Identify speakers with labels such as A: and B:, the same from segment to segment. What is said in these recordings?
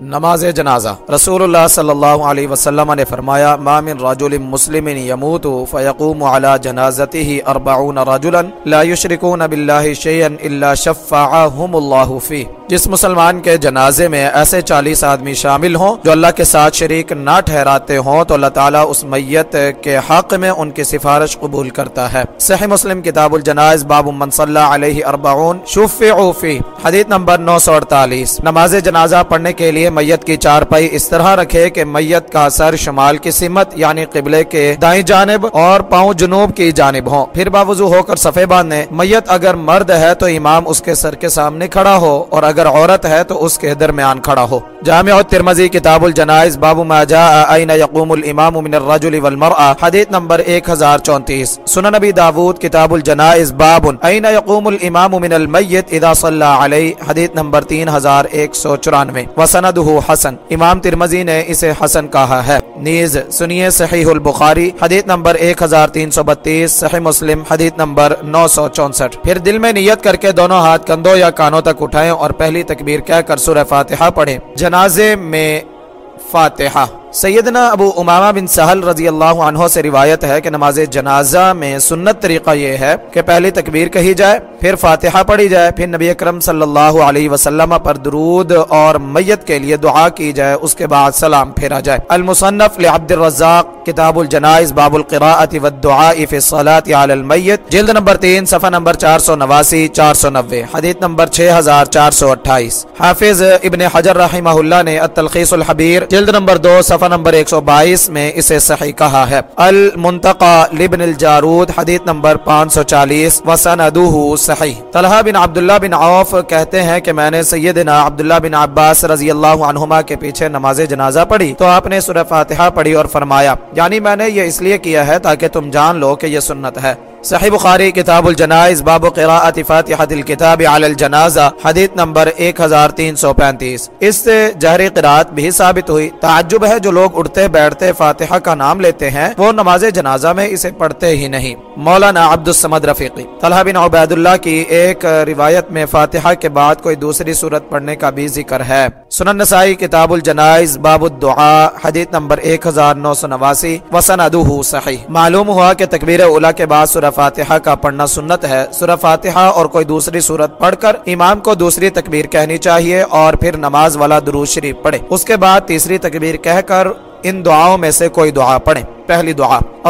A: نماز جنازہ۔ رسول اللہ صلی اللہ علیہ وسلم نے فرمایا مامن رجل مسلم یموت فیقوم على جنازته اربعون رجلا لا يشركون بالله شيئا الا شفعهم الله فيه جس مسلمان کے جنازے میں ایسے چالیس آدمی شامل ہوں جو اللہ کے ساتھ شریک نہ ٹھہراتے ہوں، تو اللہ تعالیٰ اس میت کے حق میں ان کی سفارش قبول کرتا ہے۔ صحیح مسلم کتاب الجنائز، باب من صلی علیہ اربعون شفعوا فی حدیث نمبر 948 نماز جنازہ پڑھنے کے لیے میت کی چار پائی اس طرح رکھے کہ میت کا سر شمال کی سمت یعنی قبلے کے دائیں جانب اور پاؤں جنوب کی جانب ہوں۔ پھر باوضو ہو کر صفے باندھے میت اگر مرد ہے تو امام اس کے سر کے سامنے کھڑا ہو اور اگر عورت ہے تو اس کے درمیان کھڑا ہو۔ جامع ترمزی کتاب الجنائز باب ما جاء این یقوم الامام من الرجل والمرأة، حدیث نمبر 1034 سنن نبی داود کتاب الجنائز باب این یقوم الامام من المیت اذا صلی علی حدیث نمبر 3194 وسندہ حسن۔ امام ترمزی نے اسے حسن کہا ہے۔ نیز سنیے صحیح البخاری، حدیث نمبر 1332 صحیح مسلم، حدیث نمبر 964 پھر دل میں نیت کر کے دونوں ہاتھ کندھوں یا کانوں تک اٹھائیں اور پہلی تکبیر کہہ کر سورہ فاتحہ پڑھیں۔ جنازے میں فاتحہ۔ سیدنا ابو امامہ بن سہل رضی اللہ عنہ سے روایت ہے کہ نماز جنازہ میں سنت طریقہ یہ ہے کہ پہلی تکبیر کہی جائے، پھر فاتحہ پڑھی جائے، پھر نبی اکرم صلی اللہ علیہ وسلم پر درود اور میت کے لیے دعا کی جائے، اس کے بعد سلام پھیرا جائے۔ المصنف لعبد الرزاق کتاب الجنائز باب القراءة والدعاء فی الصلاة علی المیت، جلد نمبر تین، صفحہ نمبر چار سو نواسی، چار سو نوے، حدیث نمبر چھ ہزار چار سو اٹھائیس۔ حافظ ابن حجر رحمہ اللہ نے التلخیص الحبیر، جلد نمبر دو، صفحہ نمبر 122 میں اسے صحیح کہا ہے۔ المنتقى لبن الجارود، حدیث نمبر 540 وسندوه صحیح۔ طلحہ بن عبداللہ بن عوف کہتے ہیں کہ میں نے سیدنا عبداللہ بن عباس رضی اللہ عنہما کے پیچھے نماز جنازہ پڑھی، تو آپ نے سورہ فاتحہ پڑھی اور فرمایا یعنی میں نے یہ اس لیے کیا ہے تاکہ تم جان لو کہ یہ سنت ہے۔ صحیح بخاری، کتاب الجنائز، باب قراءت فاتحة الكتاب على الجنازہ، حدیث نمبر 1335 اس سے جہری قراءت بھی ثابت ہوئی۔ تعجب ہے جو لوگ اٹھتے بیٹھتے فاتحہ کا نام لیتے ہیں، وہ نماز جنازہ میں اسے پڑھتے ہی نہیں۔ مولانا عبد السمد رفیقی۔ طلحہ بن عبید اللہ کی ایک روایت میں فاتحہ کے بعد کوئی دوسری صورت پڑھنے کا بھی ذکر ہے۔ سنن نسائی کتاب الجنائز باب الدعاء، حدیث نمبر 1989 وسندہ صحیح۔ معلوم ہوا کہ تکبیر اولا کے بعد سورہ فاتحہ کا پڑھنا سنت ہے۔ سورہ فاتحہ اور کوئی دوسری صورت پڑھ کر امام کو دوسری تکبیر کہنی چاہیے اور پھر نماز والا درود شریف پڑھے۔ اس کے بعد تیسری تکبیر کہہ کر ان دعاؤں میں سے کوئی دعا پڑھیں پہلی دعا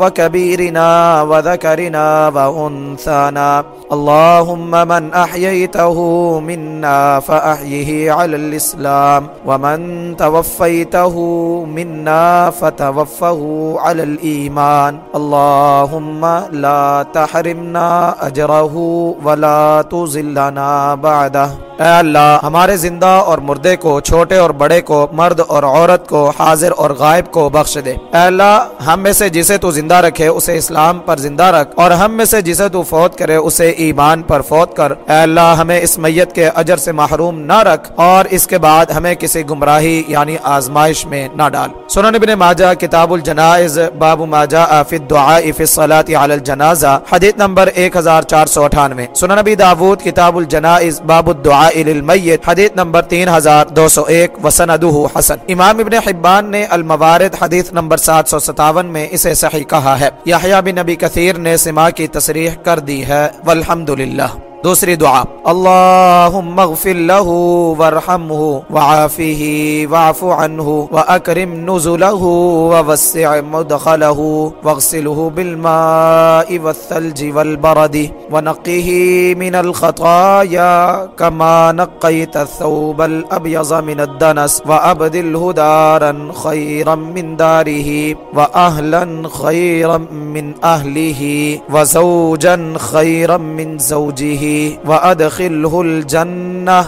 A: وكبيرنا وذكرنا وأنثانا. اللهم من أحييته منا فأحيه على الإسلام ومن توفيته منا فتوفه على الإيمان. اللهم لا تحرمنا أجره ولا تزلنا بعدہ اے اللہ، ہمارے زندہ اور مردے کو، چھوٹے اور بڑے کو، مرد اور عورت کو، حاضر اور غائب کو بخش دے۔ اے اللہ، ہم میں سے جسے تو زندہ رکھے، اسے اسلام پر زندہ رکھ۔ اور ہم میں سے جسے تو فوت کرے، اسے ایمان پر فوت کر۔ اے اللہ، ہمیں اس میت کے اجر سے محروم نہ رکھ۔ اور اس کے بعد ہمیں کسی گمراہی یعنی آزمائش میں نہ ڈال۔ سنن ابن ماجہ، کتاب الجنائز، باب ماجہ فی الدعاء فی الصلاة علی الجنازہ، حدیث نمبر 1498 سنن ابی داود، کتاب الجنائز باب الدعاء للمیت، حدیث نمبر 3201 وسندہ حسن۔ امام ابن حبان نے الموارد، حدیث نمبر 757 میں اسے صحیح کہا ہے۔ یحییٰ بن نبی کثیر نے سما کی تصریح کر دی ہے، والحمدللہ۔ دوسری دعا اللهم اغفر له وارحمه وعافه واعف عنه وأكرم نزله ووسع مدخله واغسله بالماء والثلج والبرد ونقه من الخطايا كما نقيت الثوب الأبيض من الدنس وأبدله دارا خيرا من داره وأهلا خيرا من أهله وزوجا خيرا من زوجه وأدخله الجنة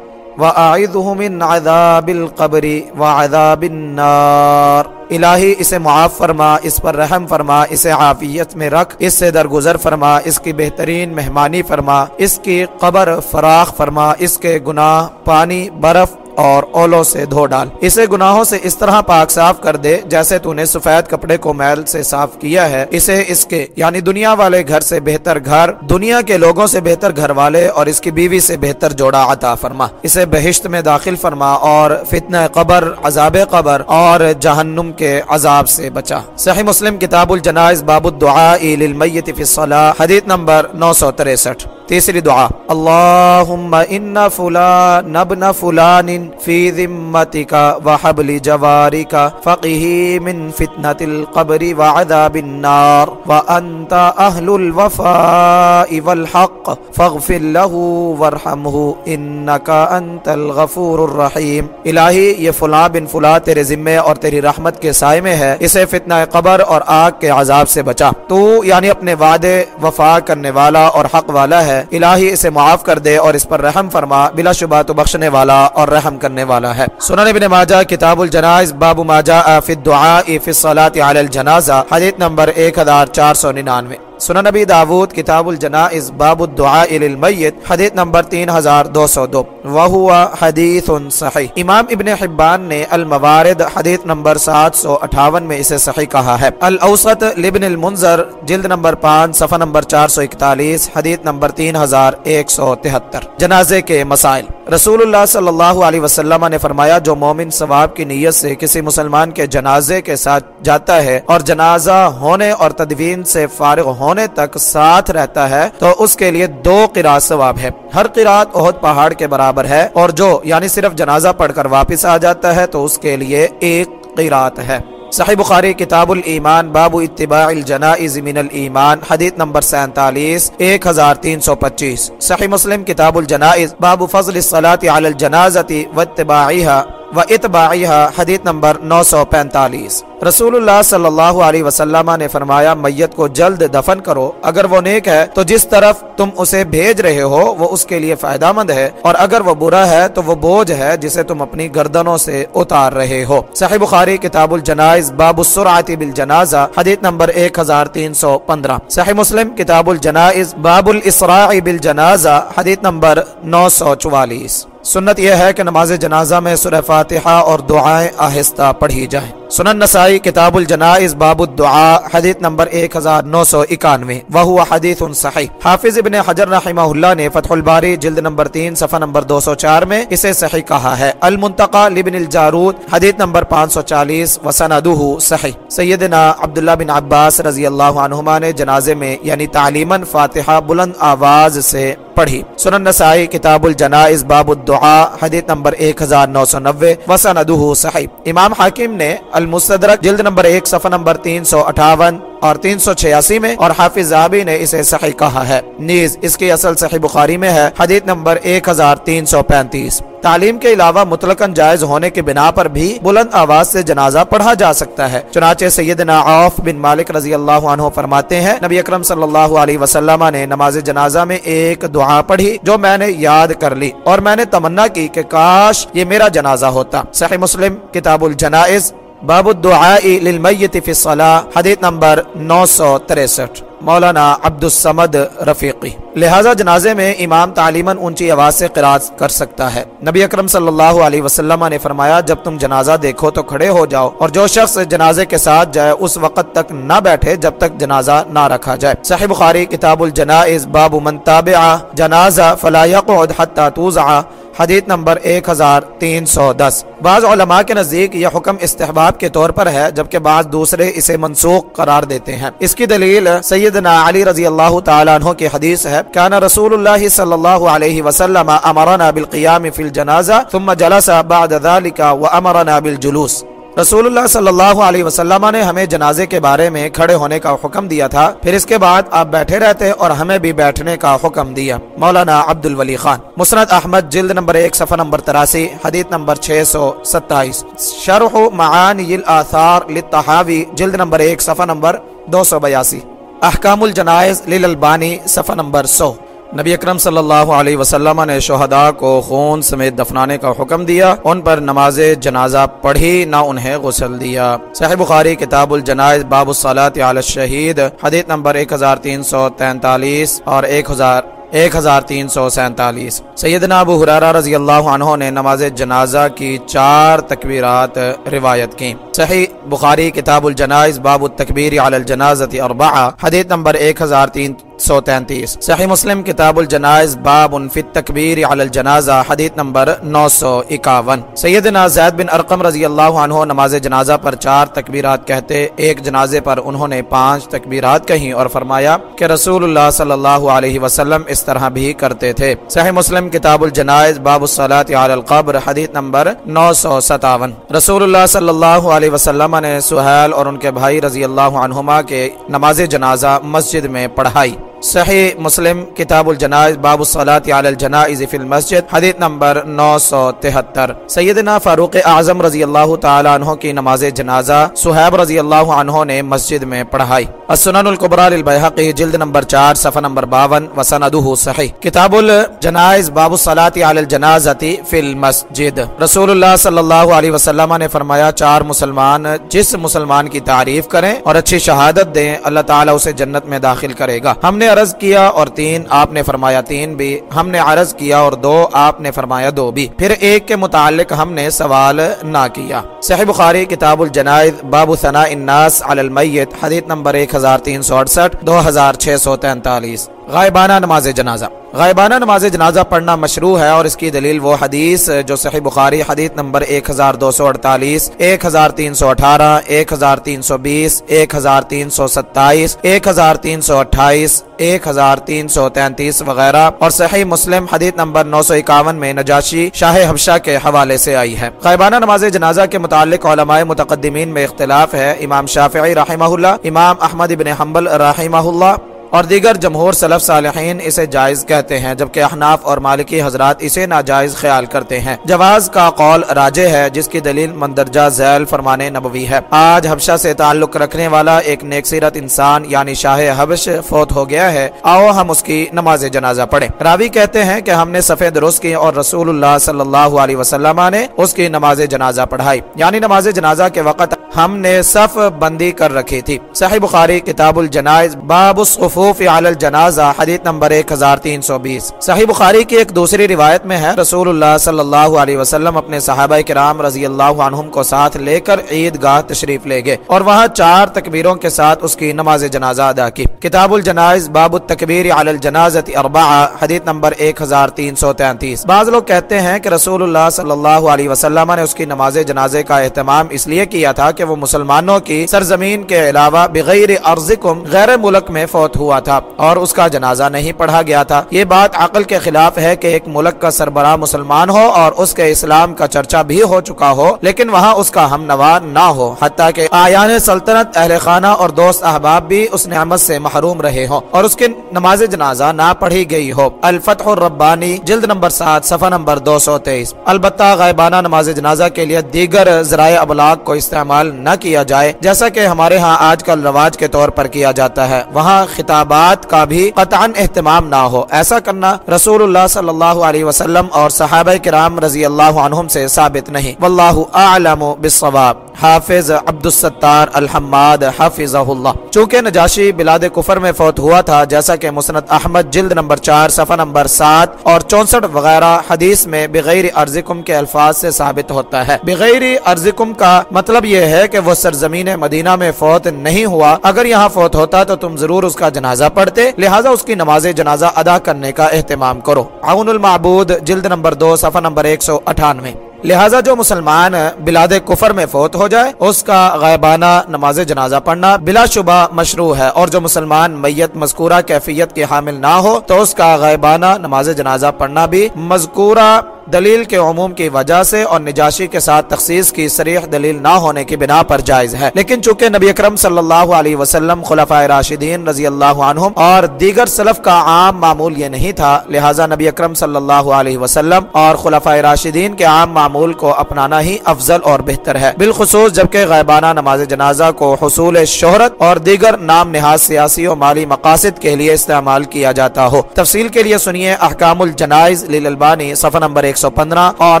A: وأعذه من عذاب القبر وعذاب النار۔ الہی اسے معاف فرما، اس پر رحم فرما، اسے عافیت میں رکھ، اس سے درگزر فرما، اس کی بہترین مہمانی فرما، اس کی قبر فراخ فرما، اس کے گناہ، پانی، برف اور اولوں سے دھو ڈال۔ اسے گناہوں سے اس طرح پاک صاف کر دے جیسے تو نے سفید کپڑے کو میل سے صاف کیا ہے۔ اسے اس کے یعنی دنیا والے گھر سے بہتر گھر، دنیا کے لوگوں سے بہتر گھر والے اور اس کی بیوی سے بہتر جوڑا عطا فرما۔ اسے بہشت میں داخل فرما اور فتنہ قبر، عذاب قبر اور جہنم کے عذاب سے بچا۔ صحیح مسلم کتاب الجنائز باب الدعاء للمیت فی الصلاة، حدیث نمبر 963 تیسری دعا، اللہم ان فلان ابن فلان فی ذمتک وحبل جوارک فقہی من فتنة القبر وعذاب النار وانت اہل الوفاء والحق فاغفر له وارحمه انکا انت الغفور الرحیم الہی یہ فلان بن فلان تیرے ذمے اور تیری رحمت کے سائے میں ہے، اسے فتنہ قبر اور آگ کے عذاب سے بچا۔ تو یعنی اپنے وعدے وفا کرنے والا اور حق والا ہے۔ الہی، اسے معاف کر دے اور اس پر رحم فرما، بلا شبہ تو بخشنے والا اور رحم کرنے والا ہے۔ سنن ابن ماجہ، کتاب الجنائز، باب ماجہ فی الدعاء فی الصلاة علی الجنازہ، حدیث نمبر 1499 سنن نبی داود، کتاب الجنائز، باب الدعاء للمیت، حدیث نمبر 3202 وہو حدیث صحیح۔ امام ابن حبان نے الموارد، حدیث نمبر 758 میں اسے صحیح کہا ہے۔ الاوسط لبن المنظر جلد نمبر 5 صفحہ نمبر 441 حدیث نمبر 3173 جنازے کے مسائل۔ رسول اللہ صلی اللہ علیہ وسلم نے فرمایا، جو مومن ثواب کی نیت سے کسی مسلمان کے جنازے کے ساتھ جاتا ہے اور جنازہ ہونے اور تدوین سے فارغ ہونے تک ساتھ رہتا ہے، تو اس کے لیے دو قرآت ثواب ہے ہر قرآت اہد پہاڑ کے برابر ہے اور جو یعنی صرف جنازہ پڑھ کر واپس آ جاتا ہے، تو اس کے لیے ایک قرآت ہے۔ صحیح بخاری، کتاب الایمان، باب اتباع الجنائز من الایمان، حدیث نمبر سینتالیس، ایک ہزار تین سو پچیس۔ صحیح مسلم، کتاب الجنائز، باب فضل الصلاة علی الجنازة واتباعها۔ و اتباعیہ حدیث نمبر 945 رسول اللہ صلی اللہ علیہ وسلم نے فرمایا، میت کو جلد دفن کرو، اگر وہ نیک ہے تو جس طرف تم اسے بھیج رہے ہو، وہ اس کے لیے فائدہ مند ہے، اور اگر وہ برا ہے تو وہ بوجھ ہے جسے تم اپنی گردنوں سے اتار رہے ہو۔ صحیح بخاری، کتاب الجنائز، باب السرعت بالجنازہ، حدیث نمبر 1315 صحیح مسلم، کتاب الجنائز، باب الاسراع بالجنازہ، حدیث نمبر 944 سنت یہ ہے کہ نماز جنازہ میں سورہ فاتحہ اور دعائیں آہستہ پڑھی جائیں۔ سنن نسائی کتاب الجنائز باب الدعاء، حدیث نمبر 1991 وہو حدیث صحیح۔ حافظ ابن حجر رحمہ اللہ نے فتح الباری جلد نمبر 3 صفحہ نمبر 204 میں اسے صحیح کہا ہے۔ المنتقى لبن الجارود، حدیث نمبر 540 وسندہ صحیح۔ سیدنا عبداللہ بن عباس رضی اللہ عنہما نے جنازے میں یعنی تعلیما فاتحہ بلند آواز سے پڑھی۔ سنن نسائی کتاب الجنائز باب الدعاء، حدیث نمبر 1990 وسندہ صحیح۔ امام حاکم نے المستدرک جلد نمبر ایک، صفحہ نمبر تین سو اٹھاون اور تین سو چھیاسی میں، اور حافظ زہبی نے اسے صحیح کہا ہے۔ نیز، اس کی اصل صحیح بخاری میں ہے، حدیث نمبر ایک ہزار تین سو پینتیس۔ تعلیم کے علاوہ مطلقاً جائز ہونے کے بنا پر بھی بلند آواز سے جنازہ پڑھا جا سکتا ہے۔ چنانچہ سیدنا عوف بن مالک رضی اللہ عنہ فرماتے ہیں، نبی اکرم صلی اللہ علیہ وسلم نے نماز جنازہ میں ایک دعا پڑھی جو میں نے یاد کر لی، اور میں نے تمنا کی کہ کاش یہ میرا جنازہ ہوتا۔ صحیح مسلم، کتاب الجنائز باب الدعاء للمیت فی الصلاة، حدیث نمبر 963 مولانا عبد السمد رفیقی۔ لہذا جنازے میں امام تعلیماً اونچی آواز سے قرآن کر سکتا ہے۔ نبی اکرم صلی اللہ علیہ وسلم نے فرمایا، جب تم جنازہ دیکھو تو کھڑے ہو جاؤ، اور جو شخص جنازے کے ساتھ جائے، اس وقت تک نہ بیٹھے جب تک جنازہ نہ رکھا جائے۔ صحیح بخاری، کتاب الجنائز، باب من تابع جنازہ فلا يقعد حتى توزع حدیث نمبر 1310 بعض علماء کے نزدیک یہ حکم استحباب کے طور پر ہے، جبکہ بعض دوسرے اسے منسوخ قرار دیتے ہیں۔ اس کی دلیل سیدنا علی رضی اللہ تعالیٰ عنہ کی حدیث ہے۔ کان رسول اللہ صلی اللہ علیہ وسلم امرنا بالقیام فی الجنازہ ثم جلس بعد ذلك وامرنا بالجلوس۔ رسول اللہ صلی اللہ علیہ وسلم نے ہمیں جنازے کے بارے میں کھڑے ہونے کا حکم دیا تھا۔ پھر اس کے بعد آپ بیٹھے رہتے اور ہمیں بھی بیٹھنے کا حکم دیا۔ مولانا عبد الولی خان، مسند احمد، جلد نمبر ایک، صفحہ نمبر تراسی، حدیث نمبر چھ سو ستائیس۔ شرح معانی الاثار للطحاوی، جلد نمبر ایک، صفحہ نمبر دو سو بیاسی۔ احکام الجنائز للالبانی، صفحہ نمبر سو۔ نبی اکرم صلی اللہ علیہ وسلم نے شہداء کو خون سمیت دفنانے کا حکم دیا، ان پر نماز جنازہ پڑھی، نہ انہیں غسل دیا۔ صحیح بخاری، کتاب الجنائز، باب الصلاة علی الشہید، حدیث نمبر 1343 اور 1000 ایک ہزار تین سو سینتالیس۔ سیدنا ابو حرارہ رضی اللہ عنہ نے نماز جنازہ کی چار تکبیرات روایت کی صحیح بخاری، کتاب الجنائز، باب التکبیر علی الجنازت اربعہ، حدیث نمبر ایک ہزار تین سو تینتیس صحیح مسلم کتاب الجنائز باب فی التکبیر علی الجنازہ، حدیث نمبر نو سو اکاون۔ سیدنا زید بن ارقم رضی اللہ عنہ نماز جنازہ پر چار تکبیرات کہتے، ایک جنازے پر انہوں نے پانچ تکبیرات کہیں اور فرمایا کہ رسول اللہ صلی اللہ علیہ وسلم اس طرح بھی کرتے تھے۔ صحیح مسلم کتاب الجنائز باب الصلاة علی القبر، حدیث نمبر نو سو ستاون۔ رسول اللہ صلی اللہ علیہ وسلم نے سہیل اور ان کے بھائی رضی اللہ عنہما کے نماز جنازہ مسجد میں پڑھائی۔ صحیح مسلم کتاب الجنائز، باب الصلاة علی الجنائز فی المسجد، حدیث نمبر نو سو تہتر۔ سیدنا فاروق اعظم رضی اللہ تعالی عنہ کی نماز جنازہ سحیب رضی اللہ عنہ نے مسجد میں پڑھائی۔ السنن القبرى للبیحقی جلد نمبر چار، صفحہ نمبر باون، وسندہ صحیح۔ کتاب الجنائز، باب الصلاة علی الجنازت فی المسجد۔ رسول اللہ صلی اللہ علیہ وسلم نے فرمایا، چار مسلمان جس مسلمان کی تعریف کریں اور اچھی شہادت دیں، اللہ تعالی اسے جنت میں داخل کرے گا۔ ہم نے عرض کیا اور تین آپ نے فرمایا، تین بھی ہم نے عرض کیا اور دو آپ نے فرمایا، دو بھی۔ پھر ایک کے متعلق ہم نے سوال نہ کیا۔ صحیح بخاری، کتاب الجنائد، باب ثناء الناس علی المیت، حدیث نمبر ایک ہزار تین سو اڑسٹھ، دو ہزار چھ سو تینتالیس۔ غائبانہ نماز جنازہ۔ غائبانہ نماز جنازہ پڑھنا مشروع ہے اور اس کی دلیل وہ حدیث جو صحیح بخاری حدیث نمبر ایک ہزار دو سو اڑتالیس، ایک ہزار تین سو اٹھارہ، ایک ہزار تین سو بیس، ایک ہزار تین سو ستائیس، ایک ہزار تین سو اٹھائیس، ایک ہزار تین سو تینتیس وغیرہ اور صحیح مسلم حدیث نمبر نو سو اکاون میں نجاشی شاہ حبشہ کے حوالے سے آئی ہے۔ غائبانہ نماز جنازہ کے متعلق علماء متقدمین میں اختلاف ہے۔ امام شافعی رحمہ اللہ، امام احمد ابن حنبل رحمہ اللہ اور دیگر جمہور سلف صالحین اسے جائز کہتے ہیں، جبکہ احناف اور مالکی حضرات اسے ناجائز خیال کرتے ہیں۔ جواز کا قول راجے ہے، جس کی دلیل مندرجہ ذیل فرمان نبوی ہے۔ آج حبشہ سے تعلق رکھنے والا ایک نیک سیرت انسان یعنی شاہ حبش، فوت ہو گیا ہے۔ آؤ ہم اس کی نماز جنازہ پڑھیں۔ راوی کہتے ہیں کہ ہم نے سفید درست کی اور رسول اللہ صلی اللہ علیہ وسلم نے اس کی نماز جنازہ پڑھائی۔ یعنی نماز جنازہ کے وقت ہم نے صف بندی کر رکھی تھی۔ صحیح بخاری کتاب الجنائز، باب الصفوف علی الجنازہ، حدیث نمبر 1320 صحیح بخاری کی ایک دوسری روایت میں ہے، رسول اللہ صلی اللہ علیہ وسلم اپنے صحابہ کرام رضی اللہ عنہم کو ساتھ لے کر عید گاہ تشریف لے گئے اور وہاں چار تکبیروں کے ساتھ اس کی نماز جنازہ ادا کی۔ کتاب الجنائز، باب التکبیر علی الجنازت اربعہ، حدیث نمبر 1333 بعض لوگ کہتے ہیں کہ رسول اللہ صلی اللہ علیہ وسلم نے اس کی نماز جنازے کا اہتمام اس لیے کیا تھا کہ وہ مسلمانوں کی سرزمین کے علاوہ بغیر ارضکم غیر ملک میں فوت ہوا تھا اور اس کا جنازہ نہیں پڑھا گیا تھا۔ یہ بات عقل کے خلاف ہے کہ ایک ملک کا سربراہ مسلمان ہو اور اس کے اسلام کا چرچا بھی ہو چکا ہو، لیکن وہاں اس کا ہم نوا نہ ہو۔ حتیٰ کہ آیان سلطنت، اہل خانہ اور دوست احباب بھی اس نعمت سے محروم رہے ہوں اور اس کے نماز جنازہ نہ پڑھی گئی ہو۔ الفتح الربانی، جلد نمبر سات، صفحہ نمبر دو سو تیئیس۔ البتہ غائبانہ نماز جنازہ کے لیے دیگر ذرائع ابلاغ کو استعمال نہ کیا جائے، جیسا کہ ہمارے ہاں آج کل رواج کے طور پر کیا جاتا ہے۔ وہاں خطابات کا بھی قطعا اہتمام نہ ہو۔ ایسا کرنا رسول اللہ صلی اللہ علیہ وسلم اور صحابہ کرام رضی اللہ عنہم سے ثابت نہیں۔ واللہ اعلم بالصواب۔ حافظ عبد الستار الحماد حافظہ اللہ چونکہ نجاشی بلاد کفر میں فوت ہوا تھا، جیسا کہ مسند احمد جلد نمبر چار، صفحہ نمبر سات اور چونسٹھ وغیرہ حدیث میں بغیر ارزکم کے الفاظ سے ثابت ہوتا ہے۔ بغیر ارزکم کا مطلب یہ ہے کہ وہ سرزمین مدینہ میں فوت نہیں ہوا۔ اگر یہاں فوت ہوتا تو تم ضرور اس کا جنازہ پڑھتے، لہٰذا اس کی نماز جنازہ ادا کرنے کا اہتمام کرو۔ عون المعبود، جلد نمبر دو، صفحہ نمبر ایک سو اٹھانوے۔ لہٰذا جو مسلمان بلاد کفر میں فوت ہو جائے، اس کا غائبانہ نماز جنازہ پڑھنا بلا شبہ مشروع ہے۔ اور جو مسلمان میت مذکورہ کیفیت کے حامل نہ ہو، تو اس کا غائبانہ نماز جنازہ پڑھنا بھی مذکورہ دلیل کے عموم کی وجہ سے اور نجاشی کے ساتھ تخصیص کی سریح دلیل نہ ہونے کی بنا پر جائز ہے۔ لیکن چونکہ نبی اکرم صلی اللہ علیہ وسلم خلفۂ راشدین رضی اللہ عنہم اور دیگر سلف کا عام معمول یہ نہیں تھا، لہٰذا نبی اکرم صلی اللہ علیہ وسلم اور خلفۂ راشدین کے عام معمول کو اپنانا ہی افضل اور بہتر ہے۔ بالخصوص جبکہ غائبانہ نماز جنازہ کو حصول شہرت اور دیگر نام نہاد سیاسی و مالی مقاصد کے لیے استعمال کیا جاتا ہو۔ تفصیل کے لیے سنیے احکام الجنائز للالبانی صفحہ نمبر ایک سو پندرہ اور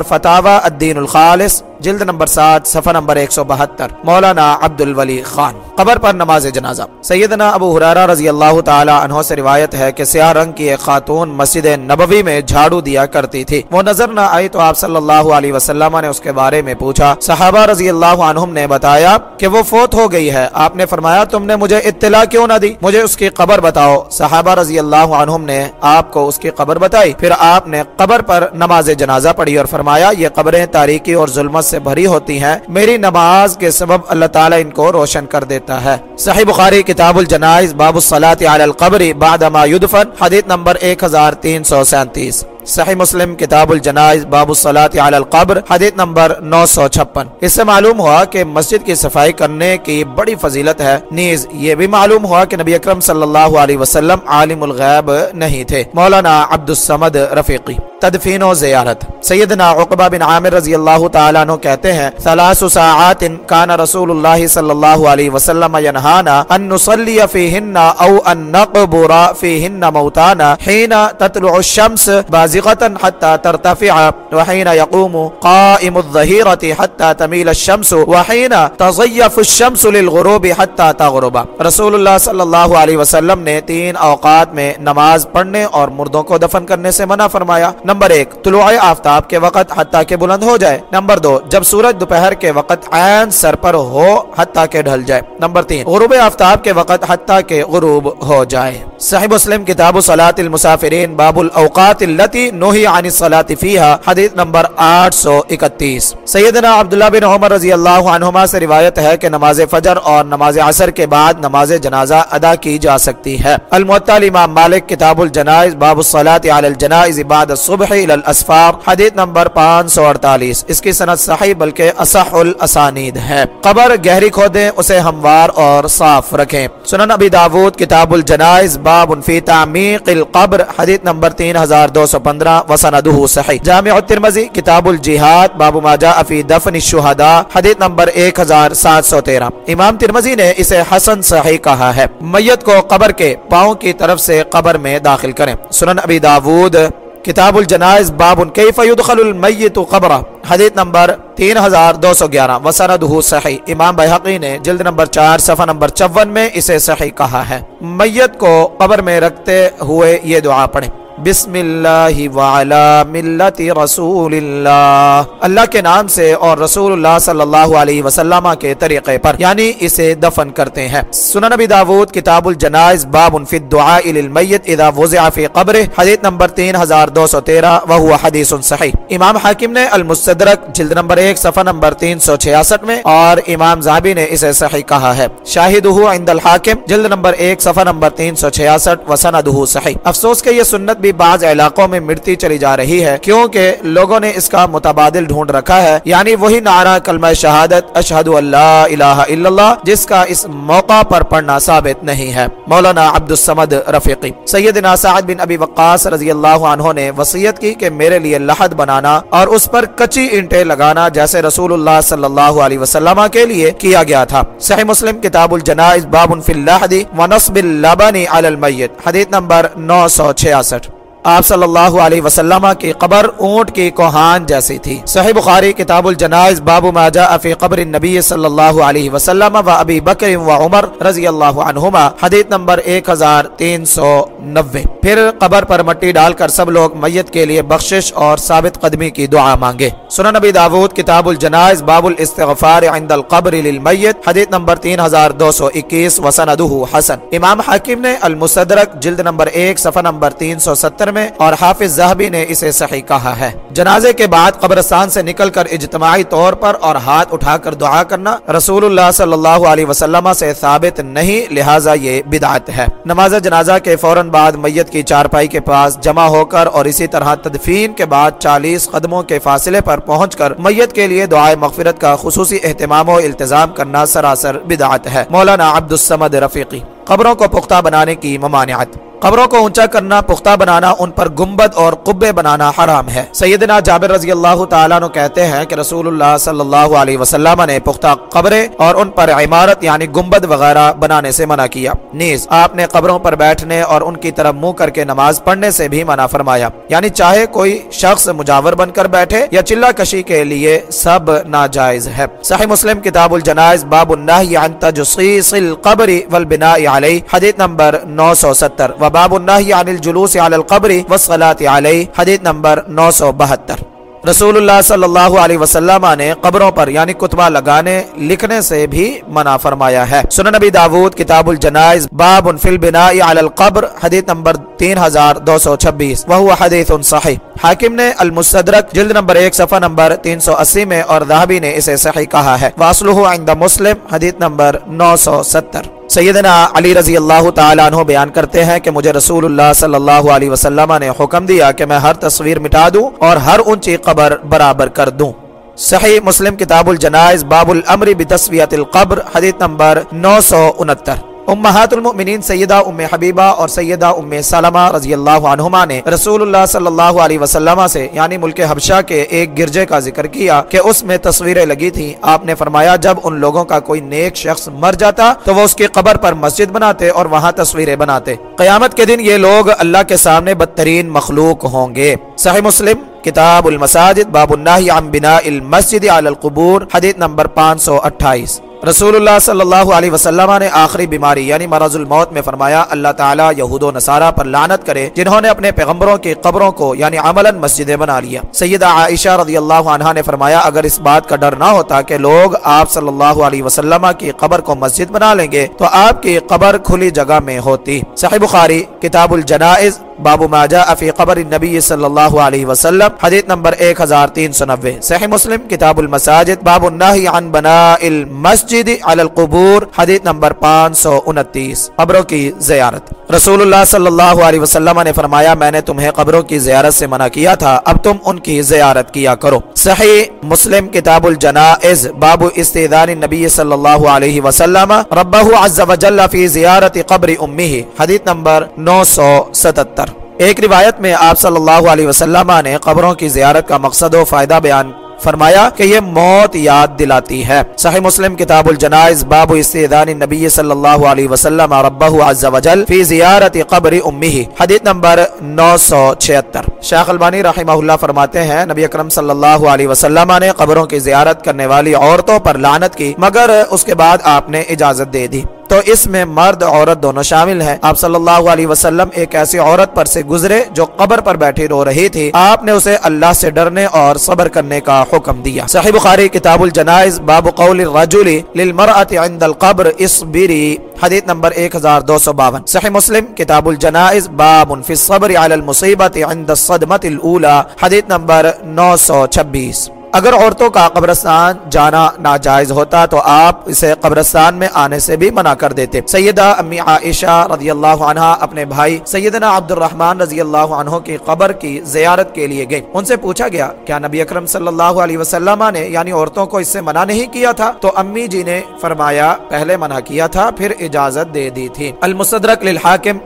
A: فتح الدین الخالص جلد نمبر سات، صفحہ نمبر ایک سو بہتر، مولانا عبد الولی خان۔ قبر پر نماز جنازہ۔ سیدنا ابو حرارہ رضی اللہ تعالی عنہ سے روایت ہے کہ سیاہ رنگ کی ایک خاتون مسجد نبوی میں جھاڑو دیا کرتی تھی۔ وہ نظر نہ آئی تو آپ صلی اللہ علیہ وسلم نے اس کے بارے میں پوچھا۔ صحابہ رضی اللہ عنہم نے بتایا کہ وہ فوت ہو گئی ہے۔ آپ نے فرمایا، تم نے مجھے اطلاع کیوں نہ دی؟ مجھے اس کی قبر بتاؤ۔ صحابہ رضی اللہ عنہم نے آپ کو اس کی قبر بتائی۔ پھر آپ نے قبر پر نماز جنازہ پڑھی اور فرمایا، یہ قبریں تاریکی اور ظلمت سے بھری ہوتی ہیں، میری نماز کے سبب اللہ تعالیٰ ان کو روشن کر دیتا ہے۔ صحیح بخاری کتاب الجنائز، باب الصلاة علی القبر بعد ما یدفن، حدیث نمبر 1337 صحیح مسلم، کتاب الجنائز، باب الصلاة علی القبر، حدیث نمبر 956 اس سے معلوم ہوا کہ مسجد کی صفائی کرنے کی بڑی فضیلت ہے۔ نیز، یہ بھی معلوم ہوا کہ نبی اکرم صلی اللہ علیہ وسلم عالم الغیب نہیں تھے۔ مولانا عبد السمد رفیقی، تدفین و زیارت۔ سیدنا عقبہ بن عامر رضی اللہ تعالیٰ عنہ کہتے ہیں، ثلاث ساعات کان رسول اللہ صلی اللہ علیہ وسلم ینہانا ان نصلی فیہن او ان نقبر فیہن موتانا حین تطلع الشمس بازی بازغتا حتی ترتفع وحین يقوم قائم الظہیرت حتی تمیل الشمس وحین تضیف الشمس للغروب حتی تغرب۔ رسول اللہ صلی اللہ علیہ وسلم نے تین اوقات میں نماز پڑھنے اور مردوں کو دفن کرنے سے منع فرمایا۔ نمبر ایک، طلوع آفتاب کے وقت حتیٰ کہ بلند ہو جائے۔ نمبر دو، جب سورج دوپہر کے وقت عین سر پر ہو حتیٰ کہ ڈھل جائے۔ نمبر تین، غروب آفتاب کے وقت حتیٰ کہ غروب ہو جائے۔ صحیح مسلم، کتاب صلاة المسافرین، باب الاوقات اللتی نوہی عن الصلاة فیہا، حدیث نمبر آٹھ سو اکتیس۔ سیدنا عبداللہ بن عمر رضی اللہ عنہما سے روایت ہے کہ نماز فجر اور نماز عصر کے بعد نماز جنازہ ادا کی جا سکتی ہے۔ المعطل امام مالک کتاب الجنائز، باب الصلاة علی الجنائز بعد الصبح صبح الاسفار، حدیث نمبر 548 اس کی سند صحیح بلکہ اصح الاسانید ہے۔ قبر گہری کھودیں، اسے ہموار اور صاف رکھیں۔ سنن ابی داود، کتاب الجنائز، باب فی تعمیق القبر، حدیث نمبر 3215 وسندہ صحیح۔ جامع الترمذی، کتاب الجہاد، باب ما جاء فی دفن الشہداء، حدیث نمبر 1713 امام ترمذی نے اسے حسن صحیح کہا ہے۔ میت کو قبر کے پاؤں کی طرف سے قبر میں داخل کریں۔ سنن ابی داود، کتاب الجنائز، باب کیف يدخل المیت قبرہ۔ حدیث نمبر تین ہزار دو سو گیارہ۔ وسندہ صحیح۔ امام بحقی نے جلد نمبر چار، صفحہ نمبر چون میں اسے صحیح کہا ہے۔ میت کو قبر میں رکھتے ہوئے یہ دعا پڑھیں۔ بسم اللہ وعلا ملت رسول اللہ اللہ کے نام سے اور رسول اللہ صلی اللہ علیہ وسلم کے طریقے پر یعنی اسے دفن کرتے ہیں۔ سنن نبی داود، کتاب الجنائز، باب فی الدعاء للمیت، اذا وضع فی قبر حدیث نمبر 3213 وہو حدیث صحیح۔ امام حاکم نے المستدرک جلد نمبر 1 صفحہ نمبر 366 میں، اور امام زہبی نے اسے صحیح کہا ہے۔ شاہدہ عند الحاکم، جلد نمبر 1 صفحہ نمبر 366 وسندہ صحیح۔ افسوس کہ یہ سنت بھی بعض علاقوں میں مٹتی چلی جا رہی ہے، کیونکہ لوگوں نے اس کا متبادل ڈھونڈ رکھا ہے۔ یعنی وہی نعرہ کلمہ شہادت اشہد اللہ الہ الا اللہ، جس کا اس موقع پر پڑھنا ثابت نہیں ہے۔ مولانا عبد السمد رفیقی۔ سیدنا سعد بن ابی وقاص رضی اللہ عنہ نے وصیت کی کہ میرے لیے لحد بنانا اور اس پر کچی انٹیں لگانا جیسے رسول اللہ صلی اللہ علیہ وسلم کے لیے کیا گیا تھا۔ صحیح مسلم کتاب الجنائز باب فی اللحد ونصب اللبن علی المیت، حدیث نمبر 966 آپ صلی اللہ علیہ وسلم کی قبر اونٹ کی کوہان جیسی تھی۔ صحیح بخاری کتاب الجنائز باب ما جاء فی قبر النبی صلی اللہ علیہ وسلم و ابی بکر و عمر رضی اللہ عنہما، حدیث نمبر 1390 پھر قبر پر مٹی ڈال کر سب لوگ میت کے لیے بخشش اور ثابت قدمی کی دعا مانگے۔ سنن نبی داود کتاب الجنائز باب الاستغفار عند القبر للمیت، حدیث نمبر 3221 وسندہ حسن۔ امام حاکم نے المصدرک جلد نمبر 1 صفحہ نمبر 370 میں اور حافظ زہبی نے اسے صحیح کہا ہے۔ جنازے کے بعد قبرستان سے نکل کر اجتماعی طور پر اور ہاتھ اٹھا کر دعا کرنا رسول اللہ صلی اللہ علیہ وسلم سے ثابت نہیں، لہٰذا یہ بدعت ہے۔ نماز جنازہ کے فوراً بعد میت کی چارپائی کے پاس جمع ہو کر اور اسی طرح تدفین کے بعد چالیس قدموں کے فاصلے پر پہنچ کر میت کے لیے دعائے مغفرت کا خصوصی اہتمام و التزام کرنا سراسر بدعت ہے۔ مولانا عبد السمد رفیقی۔ قبروں کو پختہ بنانے کی ممانعت۔ قبروں کو اونچا کرنا، پختہ بنانا، ان پر گنبد اور قبے بنانا حرام ہے۔ سیدنا جابر رضی اللہ تعالیٰ نے کہتے ہیں کہ رسول اللہ صلی اللہ علیہ وسلم نے پختہ قبریں اور ان پر عمارت یعنی گنبد وغیرہ بنانے سے منع کیا۔ نیز، آپ نے قبروں پر بیٹھنے اور ان کی طرف منہ کر کے نماز پڑھنے سے بھی منع فرمایا۔ یعنی چاہے کوئی شخص مجاور بن کر بیٹھے یا چلا کشی کے لیے سب ناجائز ہے۔ صحیح مسلم کتاب الجنائز، باب النہی عن تجصیص القبر والبناء علیہ، حدیث نمبر 970 وباب النہی عن الجلوس علی القبر والصلاة علیہ حدیث نمبر 972 رسول اللہ صلی اللہ علیہ وسلم نے قبروں پر یعنی کتبہ لگانے، لکھنے سے بھی منع فرمایا ہے۔ سنن نبی داود، کتاب الجنائز، باب فی البناء علی القبر، حدیث نمبر 3226 وہو حدیث صحیح۔ حاکم نے المستدرک جلد نمبر ایک، صفحہ نمبر 380 میں اور ذہبی نے اسے صحیح کہا ہے۔ واسلہ عند مسلم، حدیث نمبر 970 سیدنا علی رضی اللہ تعالیٰ عنہ بیان کرتے ہیں کہ مجھے رسول اللہ صلی اللہ علیہ وسلم نے حکم دیا کہ میں ہر تصویر مٹا دوں اور ہر اونچی قبر برابر کر دوں۔ صحیح مسلم کتاب الجنائز باب الامر بتصویت القبر، حدیث نمبر نو سو انہتر۔ امہات المؤمنین سیدہ ام حبیبہ اور سیدہ ام سلمہ رضی اللہ عنہما نے رسول اللہ صلی اللہ علیہ وسلم سے یعنی ملک حبشہ کے ایک گرجے کا ذکر کیا کہ اس میں تصویریں لگی تھیں۔ آپ نے فرمایا، جب ان لوگوں کا کوئی نیک شخص مر جاتا تو وہ اس کی قبر پر مسجد بناتے اور وہاں تصویریں بناتے۔ قیامت کے دن یہ لوگ اللہ کے سامنے بدترین مخلوق ہوں گے۔ صحیح مسلم، کتاب المساجد، باب النہی عن بناء المسجد علی القبور، حدیث نمبر 528 رسول اللہ صلی اللہ علیہ وسلم نے آخری بیماری یعنی مرض الموت میں فرمایا، اللہ تعالیٰ یہود و نصارہ پر لعنت کرے، جنہوں نے اپنے پیغمبروں کی قبروں کو یعنی عملا مسجدیں بنا لیا۔ سیدہ عائشہ رضی اللہ عنہ نے فرمایا، اگر اس بات کا ڈر نہ ہوتا کہ لوگ آپ صلی اللہ علیہ وسلم کی قبر کو مسجد بنا لیں گے، تو آپ کی قبر کھلی جگہ میں ہوتی۔ صحیح بخاری کتاب الجنائز باب ما جاء فی قبر النبی صلی اللہ علیہ وسلم، حدیث نمبر 1390 صحیح مسلم، کتاب المساجد، باب النہی عن بناء المسجد علی القبور، حدیث نمبر 529 قبروں کی زیارت۔ رسول اللہ صلی اللہ علیہ وسلم نے فرمایا، میں نے تمہیں قبروں کی زیارت سے منع کیا تھا، اب تم ان کی زیارت کیا کرو۔ صحیح مسلم، کتاب الجنائز، باب استیدان النبی صلی اللہ علیہ وسلم، ربہ عز وجل فی زیارت قبر امہ حدیث نمبر 977 ایک روایت میں آپ صلی اللہ علیہ وسلم نے قبروں کی زیارت کا مقصد و فائدہ بیان فرمایا کہ یہ موت یاد دلاتی ہے۔ صحیح مسلم کتاب الجنائز باب استیدان النبی صلی اللہ علیہ وسلم ربہ عز وجل فی زیارت قبر امہ، حدیث نمبر 976 شیخ البانی رحمہ اللہ فرماتے ہیں، نبی اکرم صلی اللہ علیہ وسلم نے قبروں کی زیارت کرنے والی عورتوں پر لعنت کی، مگر اس کے بعد آپ نے اجازت دے دی۔ تو اس میں مرد عورت دونوں شامل ہیں۔ آپ صلی اللہ علیہ وسلم ایک ایسی عورت پر سے گزرے جو قبر پر بیٹھی رو رہی تھی۔ آپ نے اسے اللہ سے ڈرنے اور صبر کرنے کا حکم دیا۔ صحیح بخاری کتاب الجنائز، باب قول الرجل للمرأة عند القبر، اصبری، حدیث نمبر 1252 صحیح مسلم، کتاب الجنائز، باب فی الصبر علی المصیبت عند الصدمت الاولى حدیث نمبر 926 اگر عورتوں کا قبرستان جانا ناجائز ہوتا تو آپ اسے قبرستان میں آنے سے بھی منع کر دیتے۔ سیدہ امی عائشہ رضی اللہ عنہ اپنے بھائی سیدنا عبد الرحمن رضی اللہ عنہ کی قبر کی زیارت کے لیے گئی ان سے پوچھا گیا، کیا نبی اکرم صلی اللہ علیہ وسلم نے یعنی عورتوں کو اس سے منع نہیں کیا تھا؟ تو امی جی نے فرمایا، پہلے منع کیا تھا، پھر اجازت دے دی تھی۔ المصدرک للحاکم،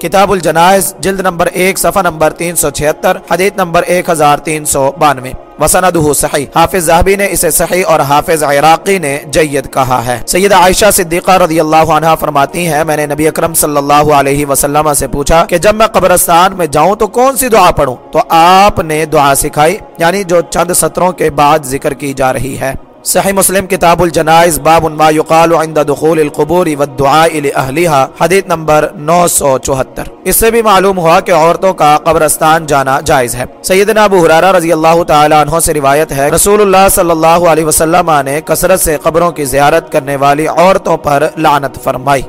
A: کتاب الجنائز، جلد نمبر ایک، صفحہ نمبر تین سو چھہتر، حدیث نمبر ایک ہزار تین سو بانوے۔ وسندہ صحیح۔ حافظ زہبی نے اسے صحیح اور حافظ عراقی نے جید کہا ہے۔ سیدہ عائشہ صدیقہ رضی اللہ عنہ فرماتی ہیں، میں نے نبی اکرم صلی اللہ علیہ وسلم سے پوچھا کہ جب میں قبرستان میں جاؤں تو کون سی دعا پڑھوں؟ تو آپ نے دعا سکھائی یعنی جو چند سطروں کے بعد ذکر کی جا رہی ہے۔ صحیح مسلم کتاب الجنائز باب ما یقال عند دخول القبور والدعاء لاهلها حدیث نمبر 974 اس سے بھی معلوم ہوا کہ عورتوں کا قبرستان جانا جائز ہے۔ سیدنا ابو حرارہ رضی اللہ تعالی عنہ سے روایت ہے رسول اللہ صلی اللہ علیہ وسلم نے کثرت سے قبروں کی زیارت کرنے والی عورتوں پر لعنت فرمائی۔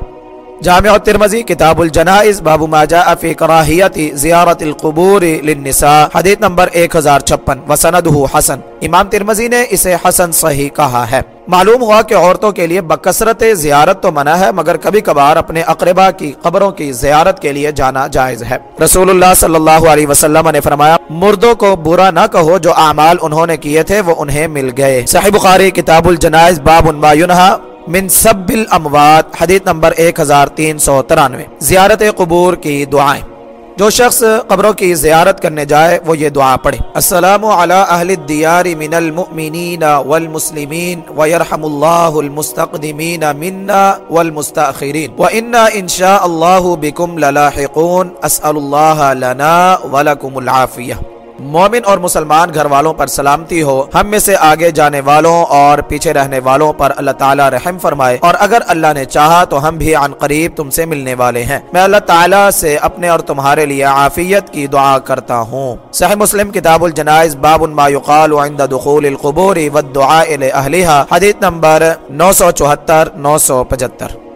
A: جامع الترمذی کتاب الجنائز باب ما جاء فی کراہیت زیارت القبور للنساء، حدیث نمبر 1056 وسندہ حسن۔ امام ترمذی نے اسے حسن صحیح کہا ہے۔ معلوم ہوا کہ عورتوں کے لیے بکثرت زیارت تو منع ہے، مگر کبھی کبھار اپنے اقربا کی قبروں کی زیارت کے لیے جانا جائز ہے۔ رسول اللہ صلی اللہ علیہ وسلم نے فرمایا، مردوں کو برا نہ کہو، جو اعمال انہوں نے کیے تھے، وہ انہیں مل گئے۔ صحیح بخاری کتاب الجنائز باب ما ینہا۔ من سب الاموات حدیث نمبر ایک ہزار تین سو ترانوے۔ زیارت قبور کی دعائیں۔ جو شخص قبروں کی زیارت کرنے جائے، وہ یہ دعا پڑھے۔ السلام علی اہل الدیار من المؤمنین والمسلمین ویرحم اللہ المستقدمین منا والمستاخرین وإنا انشاء اللہ بكم للاحقون۔ اسأل اللہ لنا ولکم العافیہ مومن اور مسلمان گھر والوں پر سلامتی ہو، ہم میں سے آگے جانے والوں اور پیچھے رہنے والوں پر اللہ تعالیٰ رحم فرمائے۔ اور اگر اللہ نے چاہا تو ہم بھی عن قریب تم سے ملنے والے ہیں۔ میں اللہ تعالیٰ سے اپنے اور تمہارے لیے عافیت کی دعا کرتا ہوں۔ صحیح مسلم کتاب الجنائز باب ما يقال عند دخول القبور والدعاء لأهلها حدیث نمبر 974 975